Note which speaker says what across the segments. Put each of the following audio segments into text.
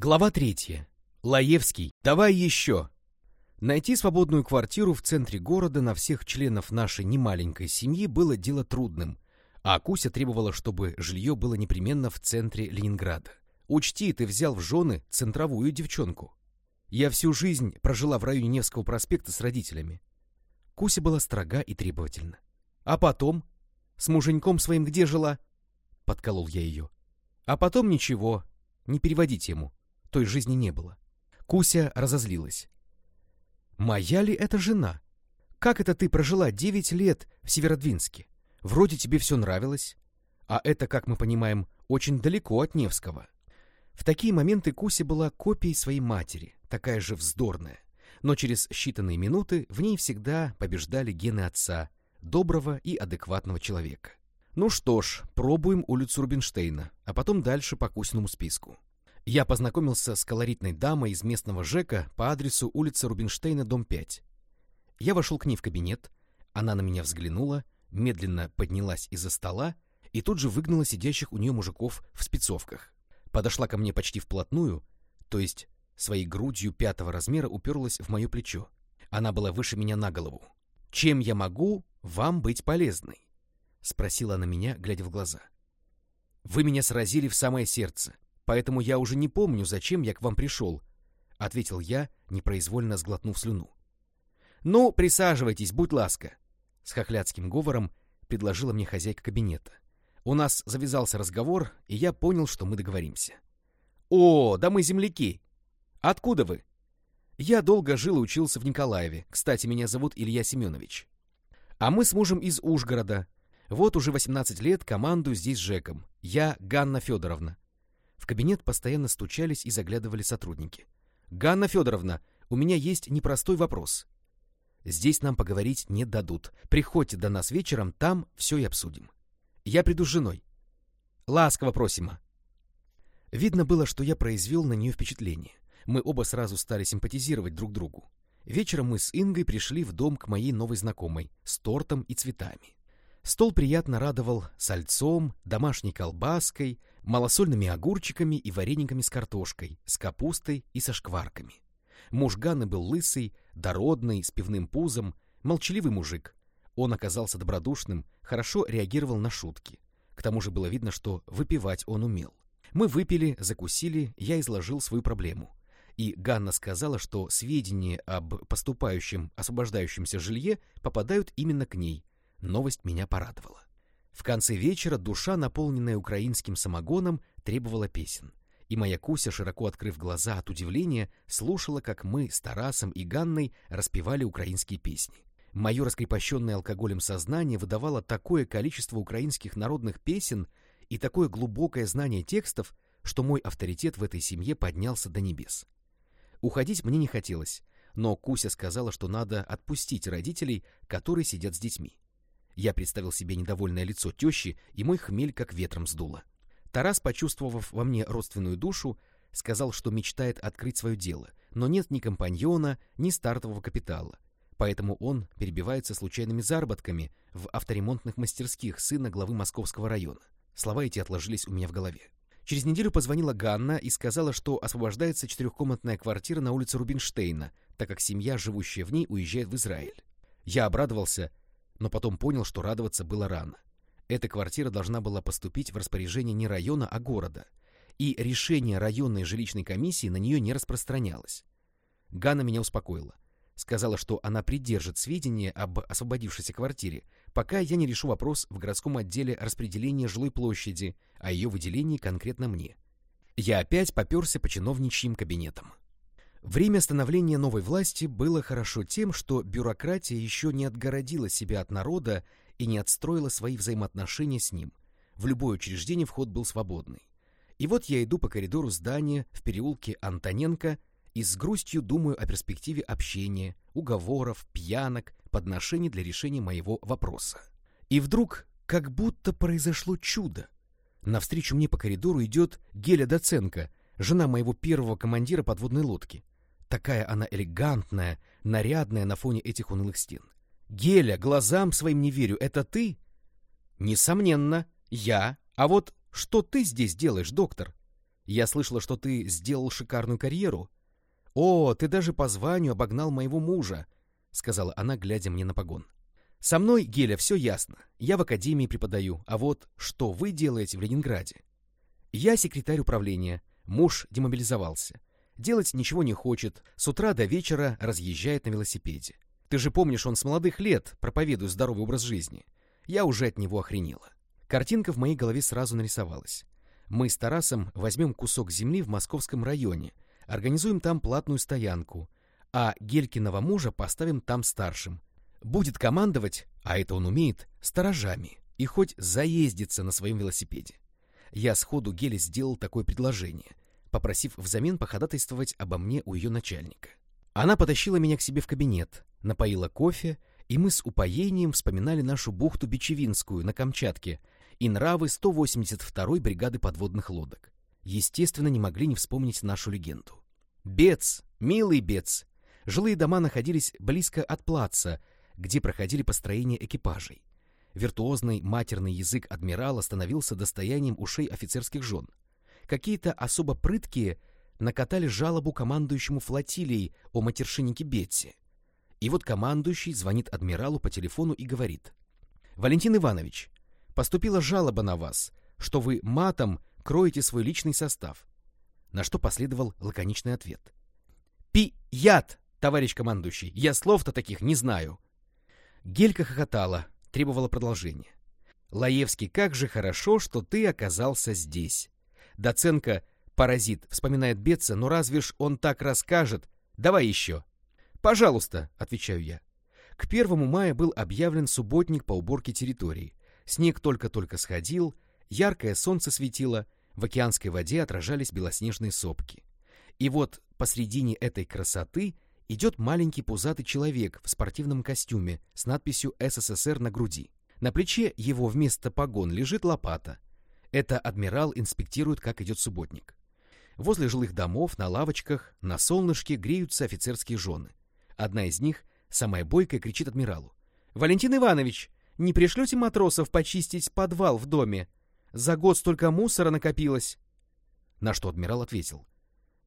Speaker 1: Глава третья. Лаевский, давай еще. Найти свободную квартиру в центре города на всех членов нашей немаленькой семьи было дело трудным, а Куся требовала, чтобы жилье было непременно в центре Ленинграда. Учти, ты взял в жены центровую девчонку. Я всю жизнь прожила в районе Невского проспекта с родителями. Куся была строга и требовательна. А потом? С муженьком своим где жила? Подколол я ее. А потом ничего, не переводи тему. Той жизни не было. Куся разозлилась. «Моя ли это жена? Как это ты прожила девять лет в Северодвинске? Вроде тебе все нравилось. А это, как мы понимаем, очень далеко от Невского». В такие моменты Куся была копией своей матери, такая же вздорная. Но через считанные минуты в ней всегда побеждали гены отца, доброго и адекватного человека. Ну что ж, пробуем улицу Рубинштейна, а потом дальше по Кусиному списку. Я познакомился с колоритной дамой из местного ЖЭКа по адресу улица Рубинштейна, дом 5. Я вошел к ней в кабинет, она на меня взглянула, медленно поднялась из-за стола и тут же выгнала сидящих у нее мужиков в спецовках. Подошла ко мне почти вплотную, то есть своей грудью пятого размера уперлась в мое плечо. Она была выше меня на голову. «Чем я могу вам быть полезной?» — спросила она меня, глядя в глаза. «Вы меня сразили в самое сердце поэтому я уже не помню, зачем я к вам пришел», — ответил я, непроизвольно сглотнув слюну. «Ну, присаживайтесь, будь ласка», — с хохлядским говором предложила мне хозяйка кабинета. У нас завязался разговор, и я понял, что мы договоримся. «О, да мы земляки! Откуда вы?» «Я долго жил и учился в Николаеве. Кстати, меня зовут Илья Семенович. А мы с мужем из Ужгорода. Вот уже 18 лет командую здесь Жеком. Я Ганна Федоровна. Кабинет постоянно стучались и заглядывали сотрудники. «Ганна Федоровна, у меня есть непростой вопрос. Здесь нам поговорить не дадут. Приходите до нас вечером, там все и обсудим. Я приду с женой. Ласково просимо». Видно было, что я произвел на нее впечатление. Мы оба сразу стали симпатизировать друг другу. Вечером мы с Ингой пришли в дом к моей новой знакомой с тортом и цветами. Стол приятно радовал сальцом, домашней колбаской, малосольными огурчиками и варениками с картошкой, с капустой и со шкварками. Муж Ганны был лысый, дородный, с пивным пузом, молчаливый мужик. Он оказался добродушным, хорошо реагировал на шутки. К тому же было видно, что выпивать он умел. Мы выпили, закусили, я изложил свою проблему. И Ганна сказала, что сведения об поступающем освобождающемся жилье попадают именно к ней. Новость меня порадовала. В конце вечера душа, наполненная украинским самогоном, требовала песен. И моя Куся, широко открыв глаза от удивления, слушала, как мы с Тарасом и Ганной распевали украинские песни. Мое раскрепощенное алкоголем сознание выдавало такое количество украинских народных песен и такое глубокое знание текстов, что мой авторитет в этой семье поднялся до небес. Уходить мне не хотелось, но Куся сказала, что надо отпустить родителей, которые сидят с детьми. Я представил себе недовольное лицо тещи, и мой хмель как ветром сдуло. Тарас, почувствовав во мне родственную душу, сказал, что мечтает открыть свое дело, но нет ни компаньона, ни стартового капитала. Поэтому он перебивается случайными заработками в авторемонтных мастерских сына главы Московского района. Слова эти отложились у меня в голове. Через неделю позвонила Ганна и сказала, что освобождается четырехкомнатная квартира на улице Рубинштейна, так как семья, живущая в ней, уезжает в Израиль. Я обрадовался но потом понял, что радоваться было рано. Эта квартира должна была поступить в распоряжение не района, а города, и решение районной жилищной комиссии на нее не распространялось. Ганна меня успокоила. Сказала, что она придержит сведения об освободившейся квартире, пока я не решу вопрос в городском отделе распределения жилой площади, о ее выделении конкретно мне. Я опять поперся по чиновничьим кабинетам. Время становления новой власти было хорошо тем, что бюрократия еще не отгородила себя от народа и не отстроила свои взаимоотношения с ним. В любое учреждение вход был свободный. И вот я иду по коридору здания в переулке Антоненко и с грустью думаю о перспективе общения, уговоров, пьянок, подношений для решения моего вопроса. И вдруг как будто произошло чудо. Навстречу мне по коридору идет Геля Доценко, жена моего первого командира подводной лодки. Такая она элегантная, нарядная на фоне этих унылых стен. «Геля, глазам своим не верю, это ты?» «Несомненно, я. А вот что ты здесь делаешь, доктор?» Я слышала, что ты сделал шикарную карьеру. О, ты даже по званию обогнал моего мужа, сказала она, глядя мне на погон. Со мной, Геля, все ясно. Я в академии преподаю, а вот что вы делаете в Ленинграде? Я секретарь управления, муж демобилизовался. Делать ничего не хочет, с утра до вечера разъезжает на велосипеде. Ты же помнишь, он с молодых лет проповедует здоровый образ жизни. Я уже от него охренела. Картинка в моей голове сразу нарисовалась. Мы с Тарасом возьмем кусок земли в московском районе, организуем там платную стоянку, а Гелькиного мужа поставим там старшим. Будет командовать, а это он умеет, сторожами, и хоть заездится на своем велосипеде. Я сходу Геле сделал такое предложение, попросив взамен походатайствовать обо мне у ее начальника. Она потащила меня к себе в кабинет, напоила кофе, и мы с упоением вспоминали нашу бухту Бичевинскую на Камчатке и нравы 182-й бригады подводных лодок. Естественно, не могли не вспомнить нашу легенду. Бец, милый Бец. Жилые дома находились близко от плаца, где проходили построения экипажей. Виртуозный матерный язык адмирала становился достоянием ушей офицерских жен. Какие-то особо прыткие накатали жалобу командующему флотилией о матершиннике Бетси. И вот командующий звонит адмиралу по телефону и говорит. «Валентин Иванович, поступила жалоба на вас, что вы матом кроете свой личный состав». На что последовал лаконичный ответ. «Пи-яд, товарищ командующий, я слов-то таких не знаю». Гелька хохотала, требовала продолжения. «Лаевский, как же хорошо, что ты оказался здесь». Доценко, паразит, вспоминает Бетца, но разве ж он так расскажет? Давай еще. «Пожалуйста», — отвечаю я. К первому мая был объявлен субботник по уборке территории. Снег только-только сходил, яркое солнце светило, в океанской воде отражались белоснежные сопки. И вот посредине этой красоты идет маленький пузатый человек в спортивном костюме с надписью «СССР» на груди. На плече его вместо погон лежит лопата. Это адмирал инспектирует, как идет субботник. Возле жилых домов, на лавочках, на солнышке греются офицерские жены. Одна из них, самая бойкая, кричит адмиралу. «Валентин Иванович, не пришлете матросов почистить подвал в доме? За год столько мусора накопилось!» На что адмирал ответил.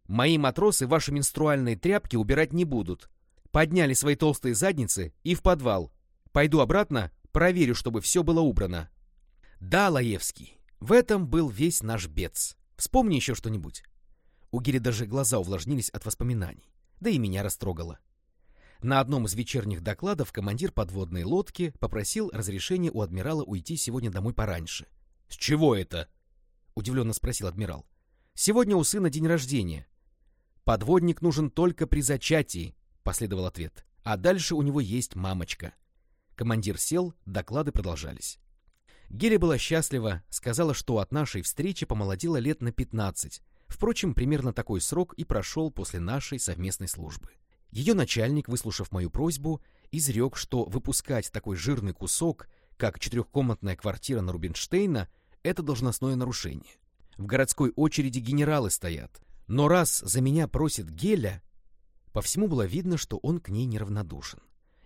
Speaker 1: «Мои матросы ваши менструальные тряпки убирать не будут. Подняли свои толстые задницы и в подвал. Пойду обратно, проверю, чтобы все было убрано». «Да, Лаевский, в этом был весь наш бец. Вспомни еще что-нибудь». У Гири даже глаза увлажнились от воспоминаний. Да и меня растрогало. На одном из вечерних докладов командир подводной лодки попросил разрешения у адмирала уйти сегодня домой пораньше. «С чего это?» — удивленно спросил адмирал. «Сегодня у сына день рождения». «Подводник нужен только при зачатии», — последовал ответ. «А дальше у него есть мамочка». Командир сел, доклады продолжались. Геля была счастлива, сказала, что от нашей встречи помолодела лет на пятнадцать. Впрочем, примерно такой срок и прошел после нашей совместной службы. Ее начальник, выслушав мою просьбу, изрек, что выпускать такой жирный кусок, как четырехкомнатная квартира на Рубинштейна, это должностное нарушение. В городской очереди генералы стоят. Но раз за меня просит Геля, по всему было видно, что он к ней неравнодушен.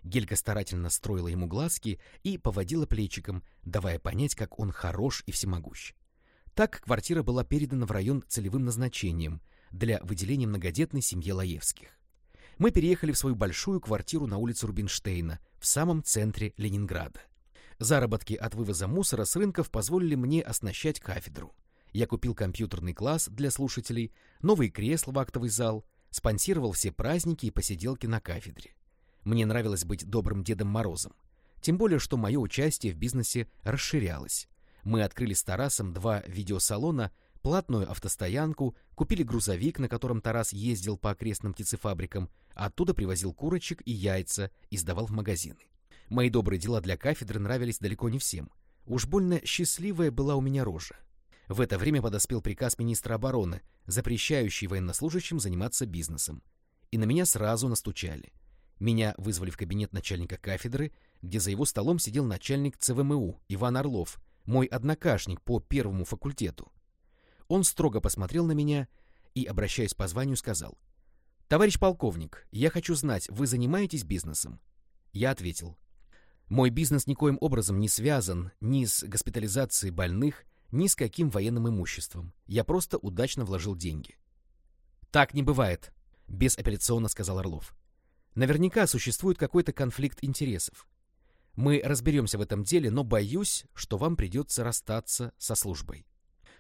Speaker 1: Гелька старательно строила ему глазки и поводила плечиком, давая понять, как он хорош и всемогущ. Так квартира была передана в район целевым назначением для выделения многодетной семье Лаевских мы переехали в свою большую квартиру на улице Рубинштейна, в самом центре Ленинграда. Заработки от вывоза мусора с рынков позволили мне оснащать кафедру. Я купил компьютерный класс для слушателей, новые кресла в актовый зал, спонсировал все праздники и посиделки на кафедре. Мне нравилось быть добрым Дедом Морозом. Тем более, что мое участие в бизнесе расширялось. Мы открыли с Тарасом два видеосалона — платную автостоянку, купили грузовик, на котором Тарас ездил по окрестным птицефабрикам, оттуда привозил курочек и яйца и сдавал в магазины. Мои добрые дела для кафедры нравились далеко не всем. Уж больно счастливая была у меня рожа. В это время подоспел приказ министра обороны, запрещающий военнослужащим заниматься бизнесом. И на меня сразу настучали. Меня вызвали в кабинет начальника кафедры, где за его столом сидел начальник ЦВМУ Иван Орлов, мой однокашник по первому факультету. Он строго посмотрел на меня и, обращаясь по званию, сказал. «Товарищ полковник, я хочу знать, вы занимаетесь бизнесом?» Я ответил. «Мой бизнес никоим образом не связан ни с госпитализацией больных, ни с каким военным имуществом. Я просто удачно вложил деньги. «Так не бывает», — безапелляционно сказал Орлов. «Наверняка существует какой-то конфликт интересов. Мы разберемся в этом деле, но боюсь, что вам придется расстаться со службой».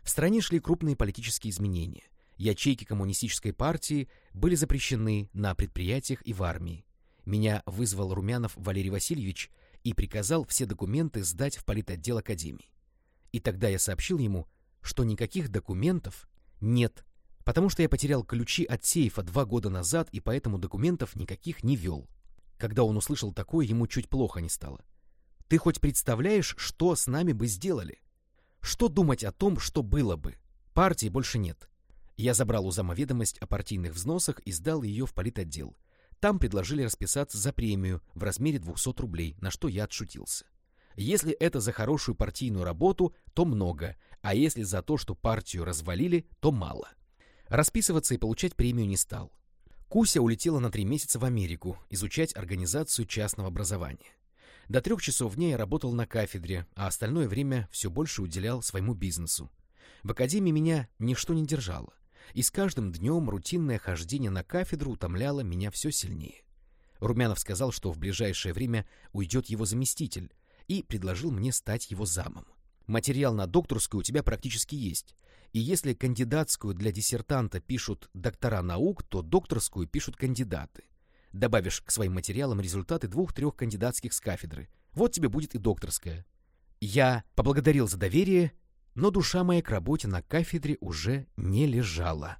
Speaker 1: В стране шли крупные политические изменения. Ячейки коммунистической партии были запрещены на предприятиях и в армии. Меня вызвал Румянов Валерий Васильевич и приказал все документы сдать в политотдел Академии. И тогда я сообщил ему, что никаких документов нет, потому что я потерял ключи от сейфа два года назад и поэтому документов никаких не вел. Когда он услышал такое, ему чуть плохо не стало. Ты хоть представляешь, что с нами бы сделали? Что думать о том, что было бы? Партии больше нет. Я забрал у зама ведомость о партийных взносах и сдал ее в политотдел. Там предложили расписаться за премию в размере 200 рублей, на что я отшутился. Если это за хорошую партийную работу, то много, а если за то, что партию развалили, то мало. Расписываться и получать премию не стал. Куся улетела на три месяца в Америку изучать организацию частного образования. До трех часов дня я работал на кафедре, а остальное время все больше уделял своему бизнесу. В академии меня ничто не держало, и с каждым днем рутинное хождение на кафедру утомляло меня все сильнее. Румянов сказал, что в ближайшее время уйдет его заместитель, и предложил мне стать его замом. Материал на докторскую у тебя практически есть, и если кандидатскую для диссертанта пишут доктора наук, то докторскую пишут кандидаты добавишь к своим материалам результаты двух-трех кандидатских с кафедры. Вот тебе будет и докторская. Я поблагодарил за доверие, но душа моя к работе на кафедре уже не лежала.